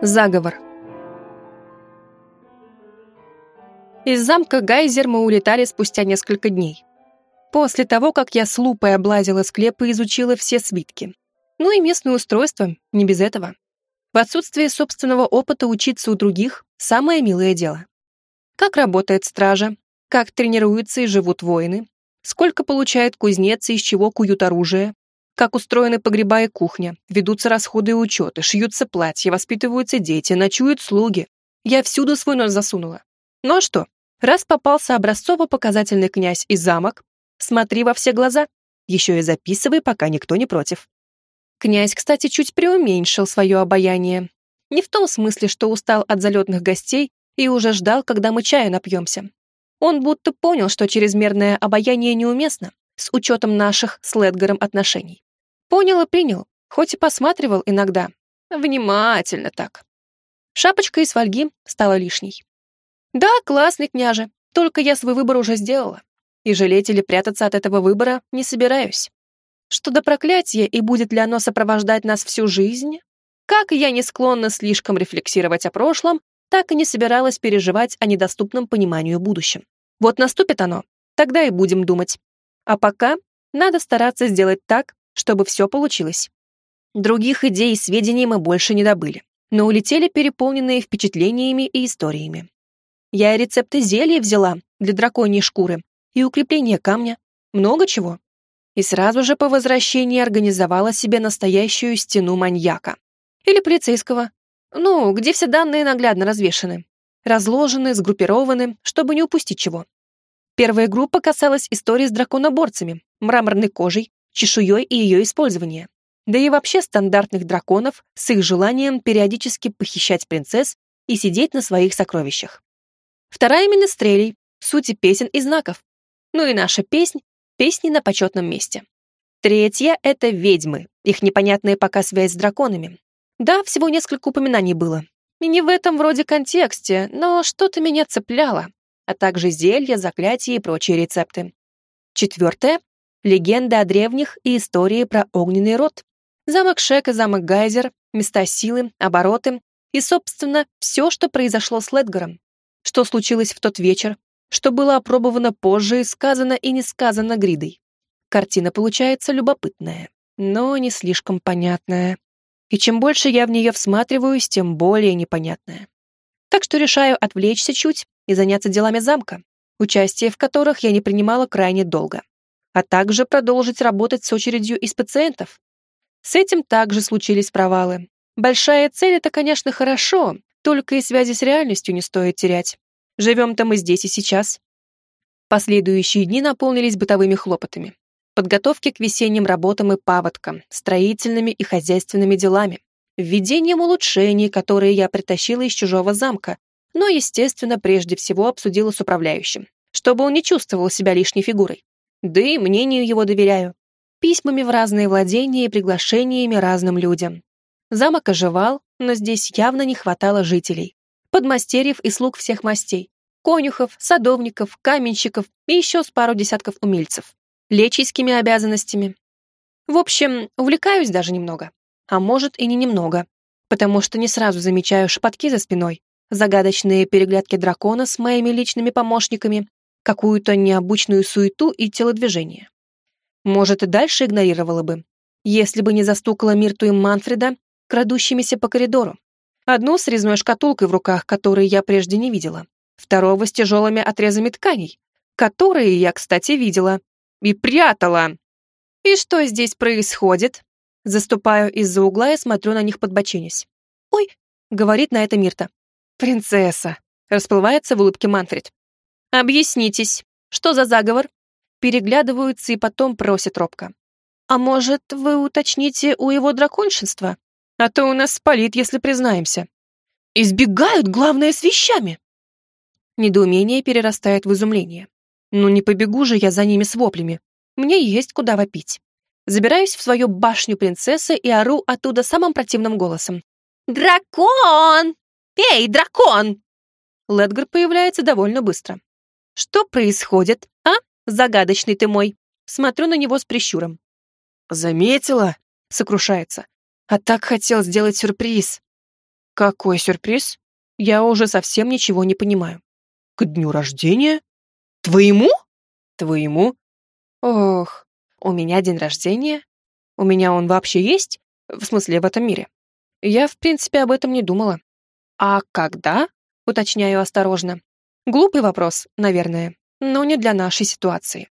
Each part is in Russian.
Заговор. Из замка Гайзер мы улетали спустя несколько дней. После того, как я с лупой облазила склепы и изучила все свитки. Ну и местное устройство, не без этого. В отсутствие собственного опыта учиться у других – самое милое дело. Как работает стража, как тренируются и живут воины, сколько получает кузнец и из чего куют оружие, как устроены погреба и кухня, ведутся расходы и учеты, шьются платья, воспитываются дети, ночуют слуги. Я всюду свой нос засунула. Ну а что? Раз попался образцово-показательный князь и замок, смотри во все глаза, еще и записывай, пока никто не против. Князь, кстати, чуть преуменьшил свое обаяние. Не в том смысле, что устал от залетных гостей и уже ждал, когда мы чая напьемся. Он будто понял, что чрезмерное обаяние неуместно, с учетом наших с Ледгаром отношений. Понял и принял, хоть и посматривал иногда. Внимательно так. Шапочка из фольги стала лишней. Да, классный княже, только я свой выбор уже сделала. И жалеть или прятаться от этого выбора не собираюсь. Что до проклятия и будет ли оно сопровождать нас всю жизнь? Как я не склонна слишком рефлексировать о прошлом, так и не собиралась переживать о недоступном пониманию будущем. Вот наступит оно, тогда и будем думать. А пока надо стараться сделать так, чтобы все получилось. Других идей и сведений мы больше не добыли, но улетели переполненные впечатлениями и историями. Я и рецепты зелья взяла для драконьей шкуры и укрепления камня, много чего. И сразу же по возвращении организовала себе настоящую стену маньяка. Или полицейского. Ну, где все данные наглядно развешаны. Разложены, сгруппированы, чтобы не упустить чего. Первая группа касалась истории с драконоборцами, мраморной кожей, чешуей и ее использования. Да и вообще стандартных драконов с их желанием периодически похищать принцесс и сидеть на своих сокровищах. Вторая министрелей, сути песен и знаков. Ну и наша песнь — песни на почетном месте. Третья — это ведьмы, их непонятная пока связь с драконами. Да, всего несколько упоминаний было. И не в этом вроде контексте, но что-то меня цепляло, а также зелья, заклятия и прочие рецепты. Четвертое легенды о древних и истории про огненный род. Замок Шека, замок Гайзер, места силы, обороты и, собственно, все, что произошло с Ледгаром. Что случилось в тот вечер, что было опробовано позже и сказано и не сказано Гридой. Картина получается любопытная, но не слишком понятная. И чем больше я в нее всматриваюсь, тем более непонятная. Так что решаю отвлечься чуть и заняться делами замка, участие в которых я не принимала крайне долго а также продолжить работать с очередью из пациентов. С этим также случились провалы. Большая цель — это, конечно, хорошо, только и связи с реальностью не стоит терять. Живем-то мы здесь и сейчас. Последующие дни наполнились бытовыми хлопотами. Подготовки к весенним работам и паводкам, строительными и хозяйственными делами, введением улучшений, которые я притащила из чужого замка, но, естественно, прежде всего обсудила с управляющим, чтобы он не чувствовал себя лишней фигурой. Да и мнению его доверяю. Письмами в разные владения и приглашениями разным людям. Замок оживал, но здесь явно не хватало жителей. Подмастерьев и слуг всех мастей. Конюхов, садовников, каменщиков и еще с пару десятков умельцев. Лечийскими обязанностями. В общем, увлекаюсь даже немного. А может и не немного. Потому что не сразу замечаю шепотки за спиной, загадочные переглядки дракона с моими личными помощниками какую-то необычную суету и телодвижение. Может, и дальше игнорировала бы, если бы не застукала Мирту и Манфреда, крадущимися по коридору. Одну с резной шкатулкой в руках, которую я прежде не видела. Второго с тяжелыми отрезами тканей, которые я, кстати, видела. И прятала. И что здесь происходит? Заступаю из-за угла и смотрю на них подбоченясь. «Ой», — говорит на это Мирта. «Принцесса», — расплывается в улыбке Манфред. «Объяснитесь, что за заговор?» Переглядываются и потом просят робко. «А может, вы уточните у его драконшинства? А то у нас спалит, если признаемся». «Избегают, главное, с вещами!» Недоумение перерастает в изумление. «Ну не побегу же я за ними с воплями. Мне есть куда вопить». Забираюсь в свою башню принцессы и ору оттуда самым противным голосом. «Дракон! Эй, дракон!» Ледгар появляется довольно быстро. Что происходит, а, загадочный ты мой? Смотрю на него с прищуром. Заметила? Сокрушается. А так хотел сделать сюрприз. Какой сюрприз? Я уже совсем ничего не понимаю. К дню рождения? Твоему? Твоему? Ох, у меня день рождения? У меня он вообще есть? В смысле, в этом мире? Я, в принципе, об этом не думала. А когда? Уточняю осторожно. Глупый вопрос, наверное, но не для нашей ситуации.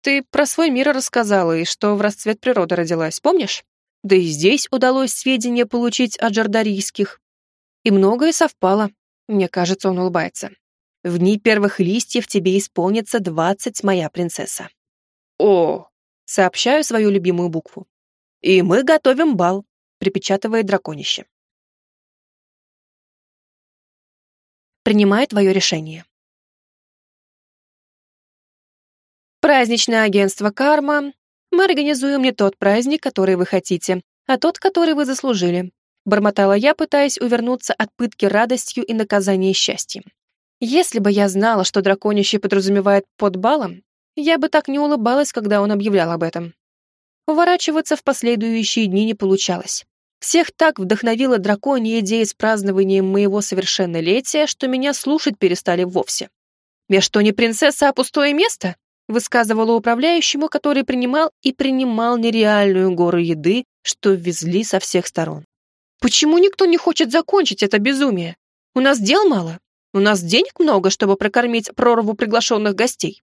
Ты про свой мир рассказала и что в расцвет природы родилась, помнишь? Да и здесь удалось сведения получить о джардарийских. И многое совпало. Мне кажется, он улыбается. В дни первых листьев тебе исполнится двадцать, моя принцесса. О, сообщаю свою любимую букву. И мы готовим бал, припечатывает драконище. Принимаю твое решение. Праздничное агентство «Карма». Мы организуем не тот праздник, который вы хотите, а тот, который вы заслужили. Бормотала я, пытаясь увернуться от пытки радостью и наказания счастьем. Если бы я знала, что драконище подразумевает под балом, я бы так не улыбалась, когда он объявлял об этом. Уворачиваться в последующие дни не получалось. Всех так вдохновила драконья идея с празднованием моего совершеннолетия, что меня слушать перестали вовсе. «Я что, не принцесса, а пустое место?» Высказывала управляющему, который принимал и принимал нереальную гору еды, что везли со всех сторон. «Почему никто не хочет закончить это безумие? У нас дел мало. У нас денег много, чтобы прокормить прорву приглашенных гостей.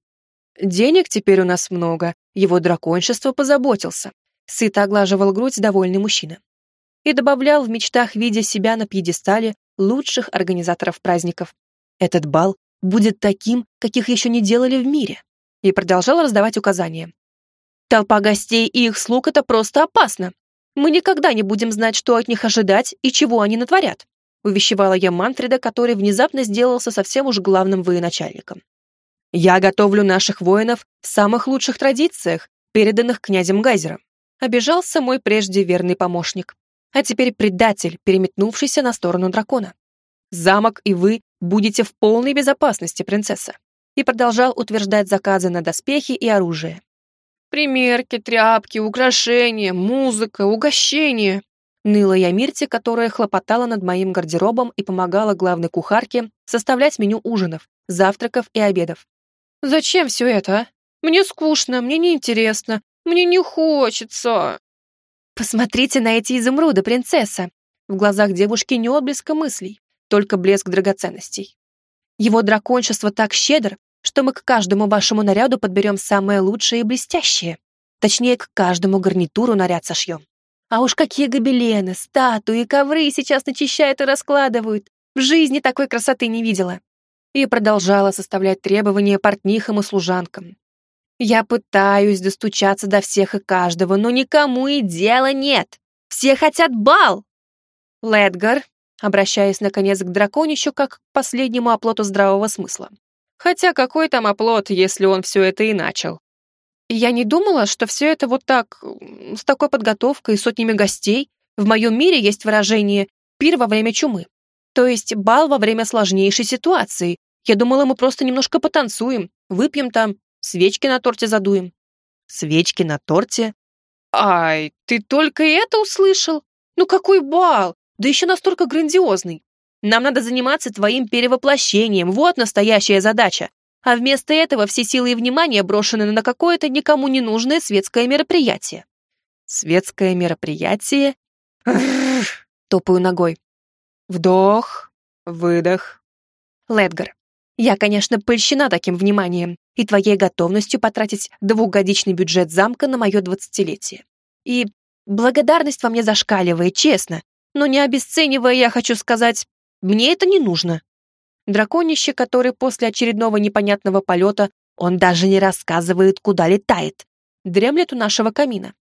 Денег теперь у нас много, его драконшество позаботился. Сыто оглаживал грудь довольный мужчина. И добавлял в мечтах, видя себя на пьедестале лучших организаторов праздников. Этот бал будет таким, каких еще не делали в мире. И продолжал раздавать указания. Толпа гостей и их слуг — это просто опасно. Мы никогда не будем знать, что от них ожидать и чего они натворят увещевала я Мантрида, который внезапно сделался совсем уж главным военачальником. «Я готовлю наших воинов в самых лучших традициях, переданных князем Гайзером», обижался мой прежде верный помощник, а теперь предатель, переметнувшийся на сторону дракона. «Замок и вы будете в полной безопасности, принцесса», и продолжал утверждать заказы на доспехи и оружие. «Примерки, тряпки, украшения, музыка, угощения. Ныла я Мирте, которая хлопотала над моим гардеробом и помогала главной кухарке составлять меню ужинов, завтраков и обедов. «Зачем все это, а? Мне скучно, мне неинтересно, мне не хочется». «Посмотрите на эти изумруды, принцесса!» В глазах девушки не отблеска мыслей, только блеск драгоценностей. «Его дракончество так щедр, что мы к каждому вашему наряду подберем самое лучшее и блестящее. Точнее, к каждому гарнитуру наряд сошьем. А уж какие гобелены, статуи, ковры сейчас начищают и раскладывают. В жизни такой красоты не видела. И продолжала составлять требования портнихам и служанкам. Я пытаюсь достучаться до всех и каждого, но никому и дела нет. Все хотят бал. Ледгар, обращаясь наконец к драконищу как к последнему оплоту здравого смысла. Хотя какой там оплот, если он все это и начал? я не думала, что все это вот так, с такой подготовкой сотнями гостей. В моем мире есть выражение «пир во время чумы». То есть бал во время сложнейшей ситуации. Я думала, мы просто немножко потанцуем, выпьем там, свечки на торте задуем. Свечки на торте? Ай, ты только это услышал? Ну какой бал? Да еще настолько грандиозный. Нам надо заниматься твоим перевоплощением, вот настоящая задача а вместо этого все силы и внимание брошены на какое-то никому не нужное светское мероприятие. Светское мероприятие? Топаю ногой. Вдох, выдох. Ледгар, я, конечно, польщена таким вниманием и твоей готовностью потратить двухгодичный бюджет замка на мое двадцатилетие. И благодарность во мне зашкаливает, честно, но не обесценивая, я хочу сказать, мне это не нужно. Драконище, который после очередного непонятного полета он даже не рассказывает, куда летает. Дремлет у нашего камина.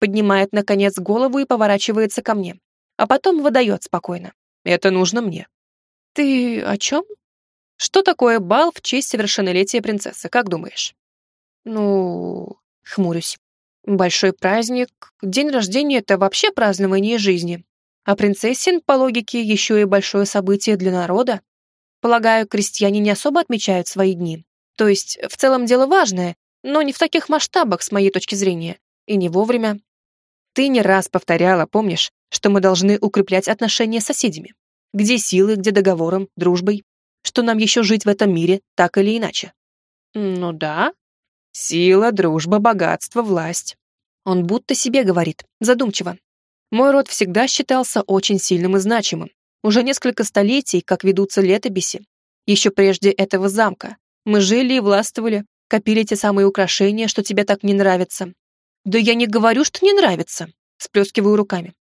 Поднимает, наконец, голову и поворачивается ко мне. А потом выдает спокойно. Это нужно мне. Ты о чем? Что такое бал в честь совершеннолетия принцессы, как думаешь? Ну, хмурюсь. Большой праздник, день рождения — это вообще празднование жизни. А принцессин, по логике, еще и большое событие для народа. Полагаю, крестьяне не особо отмечают свои дни. То есть, в целом дело важное, но не в таких масштабах, с моей точки зрения. И не вовремя. Ты не раз повторяла, помнишь, что мы должны укреплять отношения с соседями. Где силы, где договором, дружбой? Что нам еще жить в этом мире, так или иначе? Ну да. Сила, дружба, богатство, власть. Он будто себе говорит, задумчиво. Мой род всегда считался очень сильным и значимым. Уже несколько столетий, как ведутся летописи. Еще прежде этого замка. Мы жили и властвовали, копили те самые украшения, что тебе так не нравятся. Да я не говорю, что не нравится. Сплескиваю руками.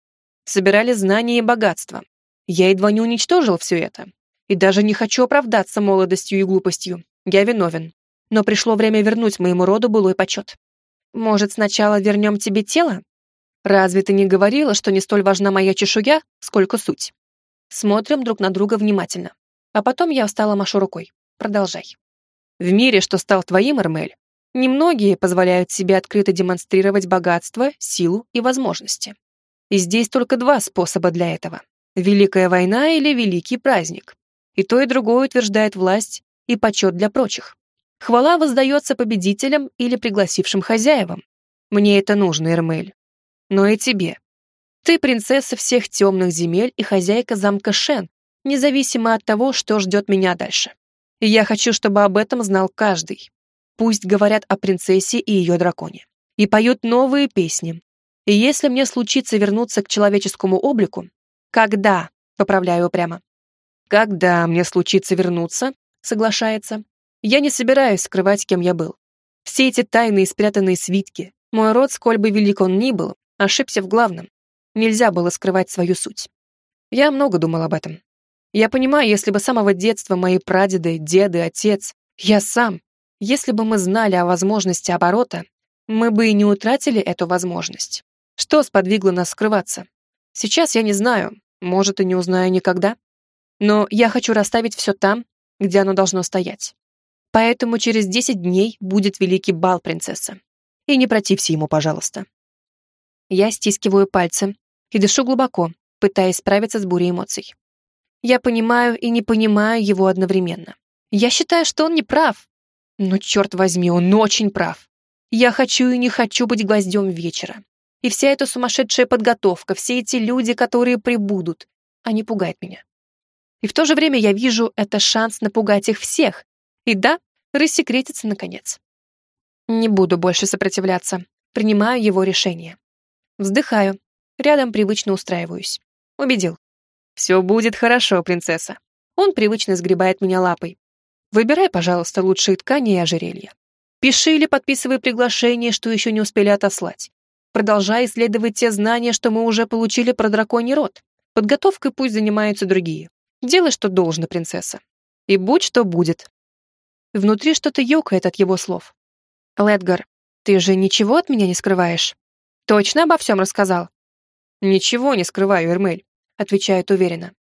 Собирали знания и богатство. Я едва не уничтожил все это. И даже не хочу оправдаться молодостью и глупостью. Я виновен. Но пришло время вернуть моему роду былой почет. Может, сначала вернем тебе тело? Разве ты не говорила, что не столь важна моя чешуя, сколько суть? Смотрим друг на друга внимательно. А потом я встала машу рукой. Продолжай. В мире, что стал твоим, Эрмель, немногие позволяют себе открыто демонстрировать богатство, силу и возможности. И здесь только два способа для этого. Великая война или великий праздник. И то, и другое утверждает власть и почет для прочих. Хвала воздается победителям или пригласившим хозяевам. Мне это нужно, Эрмель. Но и тебе. Ты принцесса всех темных земель и хозяйка замка Шен, независимо от того, что ждет меня дальше. И я хочу, чтобы об этом знал каждый. Пусть говорят о принцессе и ее драконе. И поют новые песни. И если мне случится вернуться к человеческому облику, «Когда?» — поправляю прямо. «Когда мне случится вернуться?» — соглашается. «Я не собираюсь скрывать, кем я был. Все эти тайные спрятанные свитки, мой род, сколь бы велик он ни был, ошибся в главном. Нельзя было скрывать свою суть. Я много думал об этом. Я понимаю, если бы с самого детства мои прадеды, деды, отец, я сам, если бы мы знали о возможности оборота, мы бы и не утратили эту возможность. Что сподвигло нас скрываться? Сейчас я не знаю, может, и не узнаю никогда. Но я хочу расставить все там, где оно должно стоять. Поэтому через 10 дней будет великий бал, принцесса. И не протився ему, пожалуйста. Я стискиваю пальцы и дышу глубоко, пытаясь справиться с бурей эмоций. Я понимаю и не понимаю его одновременно. Я считаю, что он не прав. Но, черт возьми, он очень прав. Я хочу и не хочу быть гвоздем вечера. И вся эта сумасшедшая подготовка, все эти люди, которые прибудут, они пугают меня. И в то же время я вижу это шанс напугать их всех. И да, рассекретиться наконец. Не буду больше сопротивляться. Принимаю его решение. Вздыхаю. Рядом привычно устраиваюсь. Убедил. Все будет хорошо, принцесса. Он привычно сгребает меня лапой. Выбирай, пожалуйста, лучшие ткани и ожерелья. Пиши или подписывай приглашение, что еще не успели отослать продолжая исследовать те знания, что мы уже получили про драконий род. Подготовкой пусть занимаются другие. Делай, что должно, принцесса. И будь что будет. Внутри что-то ёкает от его слов. Ледгар, ты же ничего от меня не скрываешь? Точно обо всем рассказал? Ничего не скрываю, Эрмель, отвечает уверенно.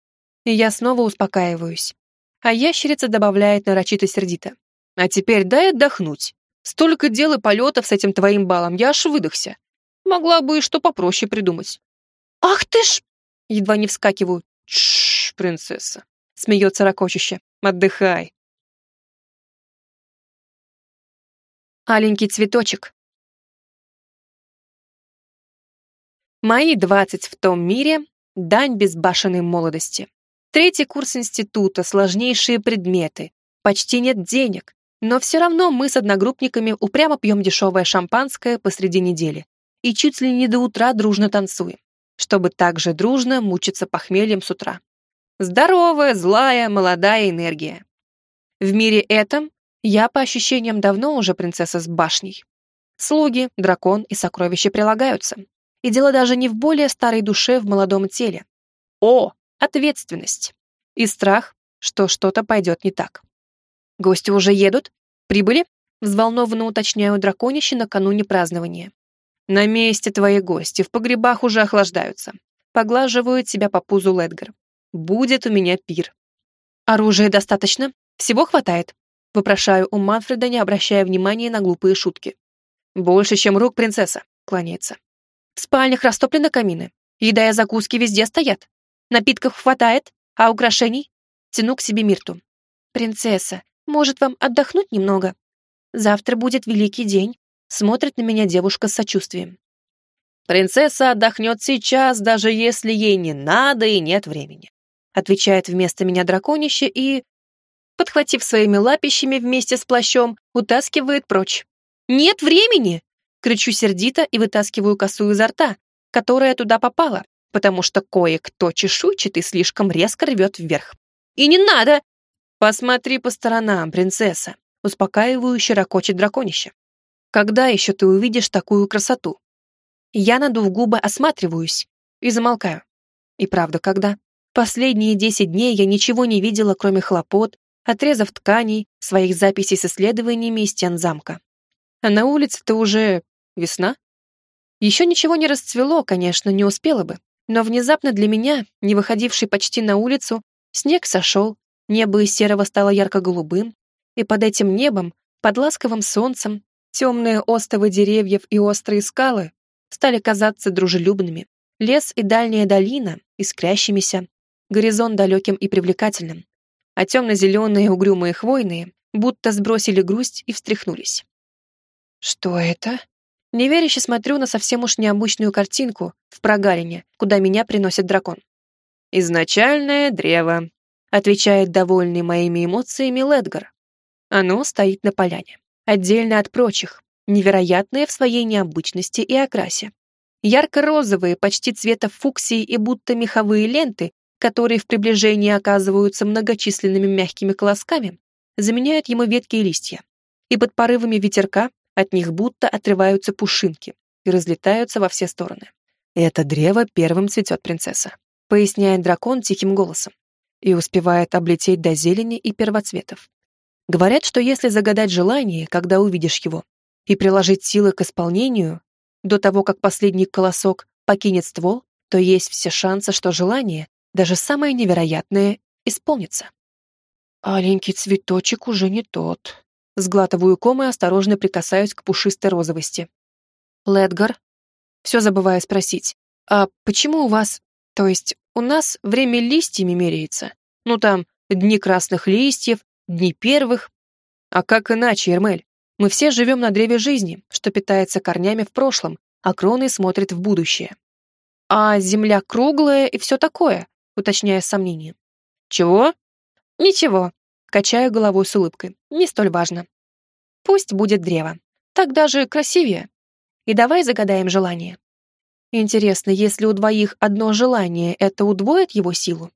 И я снова успокаиваюсь. А ящерица добавляет нарочито сердито. А теперь дай отдохнуть. Столько дел и полетов с этим твоим балом, я аж выдохся. Могла бы и что попроще придумать. «Ах ты ж!» Едва не вскакиваю. «Тш, принцесса!» Смеется ракочуще. «Отдыхай!» Аленький цветочек. Мои двадцать в том мире — дань безбашенной молодости. Третий курс института, сложнейшие предметы. Почти нет денег, но все равно мы с одногруппниками упрямо пьем дешевое шампанское посреди недели и чуть ли не до утра дружно танцуем, чтобы также дружно мучиться похмельем с утра. Здоровая, злая, молодая энергия. В мире этом я, по ощущениям, давно уже принцесса с башней. Слуги, дракон и сокровища прилагаются. И дело даже не в более старой душе в молодом теле. О, ответственность. И страх, что что-то пойдет не так. Гости уже едут? Прибыли? Взволнованно уточняю драконище накануне празднования. На месте твои гости, в погребах уже охлаждаются. Поглаживают себя по пузу Ледгар. Будет у меня пир. Оружия достаточно? Всего хватает? Вопрошаю у Манфреда, не обращая внимания на глупые шутки. Больше, чем рук принцесса, кланяется. В спальнях растоплены камины. Еда и закуски везде стоят. Напитков хватает, а украшений? Тяну к себе Мирту. Принцесса, может вам отдохнуть немного? Завтра будет великий день. Смотрит на меня девушка с сочувствием. Принцесса отдохнет сейчас, даже если ей не надо и нет времени. отвечает вместо меня драконище и, подхватив своими лапищами вместе с плащом, утаскивает прочь. «Нет времени!» — кричу сердито и вытаскиваю косу изо рта, которая туда попала, потому что кое-кто чешуйчатый слишком резко рвет вверх. «И не надо!» «Посмотри по сторонам, принцесса!» — успокаивающе ракочет драконище. «Когда еще ты увидишь такую красоту?» Я, надув губы, осматриваюсь и замолкаю. И правда, когда? Последние десять дней я ничего не видела, кроме хлопот, отрезов тканей, своих записей с исследованиями и стен замка. А на улице-то уже весна. Еще ничего не расцвело, конечно, не успела бы. Но внезапно для меня, не выходивший почти на улицу, снег сошел, небо из серого стало ярко-голубым, и под этим небом, под ласковым солнцем, темные остовы деревьев и острые скалы стали казаться дружелюбными. Лес и дальняя долина искрящимися, горизонт далеким и привлекательным, а темно-зеленые угрюмые хвойные будто сбросили грусть и встряхнулись. «Что это?» Неверяще смотрю на совсем уж необычную картинку в прогалине, куда меня приносит дракон. «Изначальное древо», — отвечает довольный моими эмоциями Ледгар. Оно стоит на поляне, отдельно от прочих, невероятное в своей необычности и окрасе. Ярко-розовые, почти цвета фуксии и будто меховые ленты, которые в приближении оказываются многочисленными мягкими колосками, заменяют ему ветки и листья. И под порывами ветерка от них будто отрываются пушинки и разлетаются во все стороны. «Это древо первым цветет принцесса», поясняет дракон тихим голосом и успевает облететь до зелени и первоцветов. Говорят, что если загадать желание, когда увидишь его, и приложить силы к исполнению, до того, как последний колосок покинет ствол, то есть все шансы, что желание, даже самое невероятное, исполнится. Аленький цветочек уже не тот. Сглатываю ком и осторожно прикасаюсь к пушистой розовости. Ледгар? Все забываю спросить. А почему у вас, то есть у нас время листьями меряется? Ну там, дни красных листьев, дни первых. А как иначе, Ермель? Мы все живем на древе жизни, что питается корнями в прошлом, а кроны смотрит в будущее. А земля круглая и все такое, уточняя сомнением. Чего? Ничего, Качаю головой с улыбкой. Не столь важно. Пусть будет древо. Так даже красивее. И давай загадаем желание. Интересно, если у двоих одно желание, это удвоит его силу?